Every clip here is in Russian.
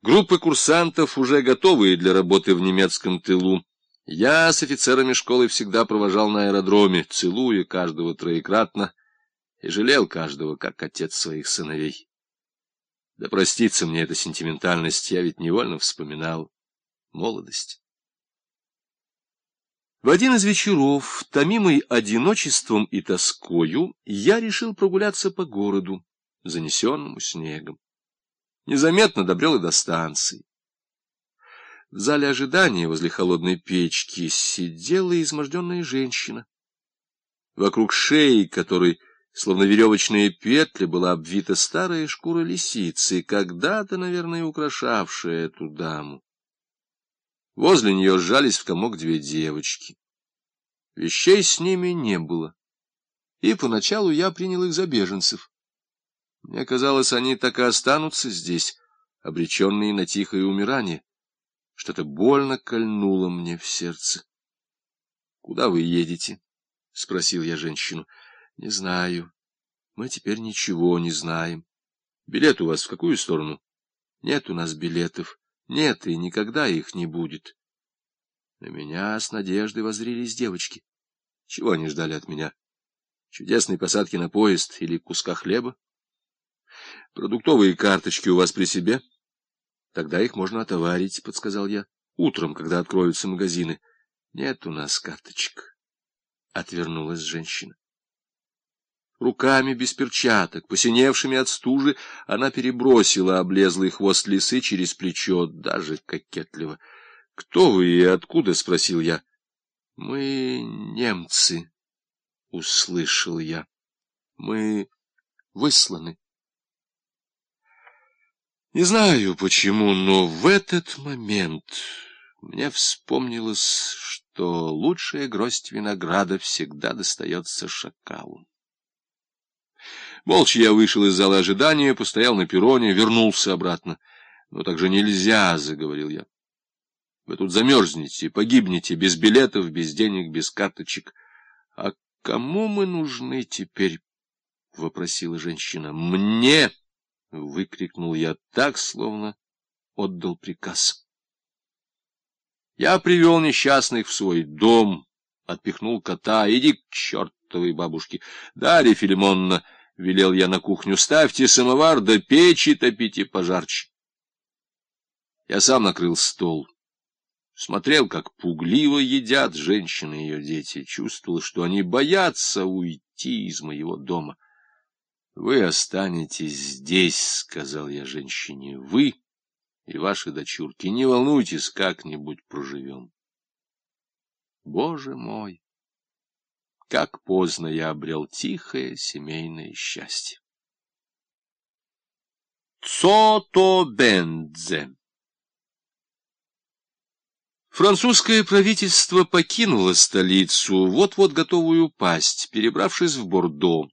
Группы курсантов, уже готовые для работы в немецком тылу. Я с офицерами школы всегда провожал на аэродроме, целуя каждого троекратно, и жалел каждого, как отец своих сыновей. Да простится мне эта сентиментальность, я ведь невольно вспоминал молодость. В один из вечеров, томимый одиночеством и тоскою, я решил прогуляться по городу, занесенному снегом незаметно добрел и до станции. В зале ожидания возле холодной печки сидела изможденная женщина. Вокруг шеи, которой, словно веревочные петли, была обвита старая шкура лисицы, когда-то, наверное, украшавшая эту даму. Возле нее сжались в комок две девочки. Вещей с ними не было, и поначалу я принял их за беженцев. Мне казалось, они так и останутся здесь, обреченные на тихое умирание. Что-то больно кольнуло мне в сердце. — Куда вы едете? — спросил я женщину. — Не знаю. Мы теперь ничего не знаем. Билет у вас в какую сторону? Нет у нас билетов. Нет, и никогда их не будет. На меня с надеждой воззрились девочки. Чего они ждали от меня? Чудесной посадки на поезд или куска хлеба? — Продуктовые карточки у вас при себе? — Тогда их можно отоварить, — подсказал я. — Утром, когда откроются магазины. — Нет у нас карточек, — отвернулась женщина. Руками без перчаток, посиневшими от стужи, она перебросила облезлый хвост лисы через плечо, даже кокетливо. — Кто вы и откуда? — спросил я. — Мы немцы, — услышал я. — Мы высланы. Не знаю почему, но в этот момент мне вспомнилось, что лучшая гроздь винограда всегда достается шакалу. Молча я вышел из зала ожидания, постоял на перроне, вернулся обратно. — Но так же нельзя, — заговорил я. — Вы тут замерзнете, погибнете, без билетов, без денег, без карточек. — А кому мы нужны теперь? — вопросила женщина. — Мне! —— выкрикнул я так, словно отдал приказ. Я привел несчастных в свой дом, отпихнул кота. Иди к чертовой бабушке. Дарья Филимонна, — велел я на кухню, — ставьте самовар, да печи топите пожарче. Я сам накрыл стол. Смотрел, как пугливо едят женщины и ее дети. Чувствовал, что они боятся уйти из моего дома. Вы останетесь здесь, — сказал я женщине, — вы и ваши дочурки. Не волнуйтесь, как-нибудь проживем. Боже мой! Как поздно я обрел тихое семейное счастье. Цото Бендзе Французское правительство покинуло столицу, вот-вот готовую упасть, перебравшись в Бордо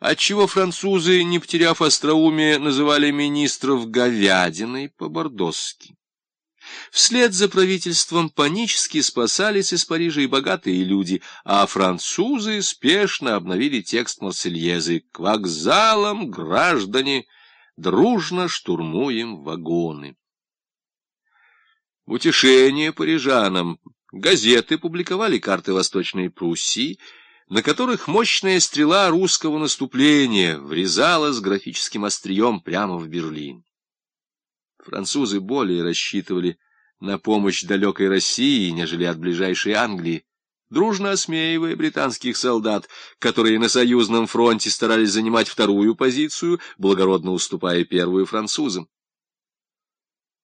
отчего французы, не потеряв остроумия, называли министров говядиной по-бордосски. Вслед за правительством панически спасались из Парижа и богатые люди, а французы спешно обновили текст Марсельезы «К вокзалам, граждане, дружно штурмуем вагоны». Утешение парижанам газеты публиковали карты Восточной Пруссии, на которых мощная стрела русского наступления врезалась графическим острием прямо в Берлин. Французы более рассчитывали на помощь далекой России, нежели от ближайшей Англии, дружно осмеивая британских солдат, которые на союзном фронте старались занимать вторую позицию, благородно уступая первую французам.